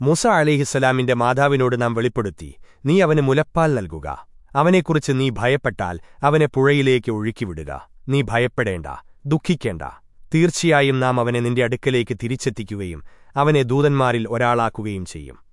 മൂസ അലിഹിസ്സലാമിന്റെ മാതാവിനോട് നാം വെളിപ്പെടുത്തി നീ അവന് മുലപ്പാൽ നൽകുക. അവനെക്കുറിച്ച് നീ ഭയപ്പെട്ടാൽ അവനെ പുഴയിലേക്ക് ഒഴുക്കിവിടുക. നീ ഭയപ്പെടേണ്ട ദുഃഖിക്കേണ്ട. തീർച്ചയായും നാം അവനെ നിന്റെ അടുക്കലേക്ക് തിരിച്ചെത്തിക്കുകയും അവനെ ദൂതന്മാരിൽ ഒരാളാക്കുകയും ചെയ്യും.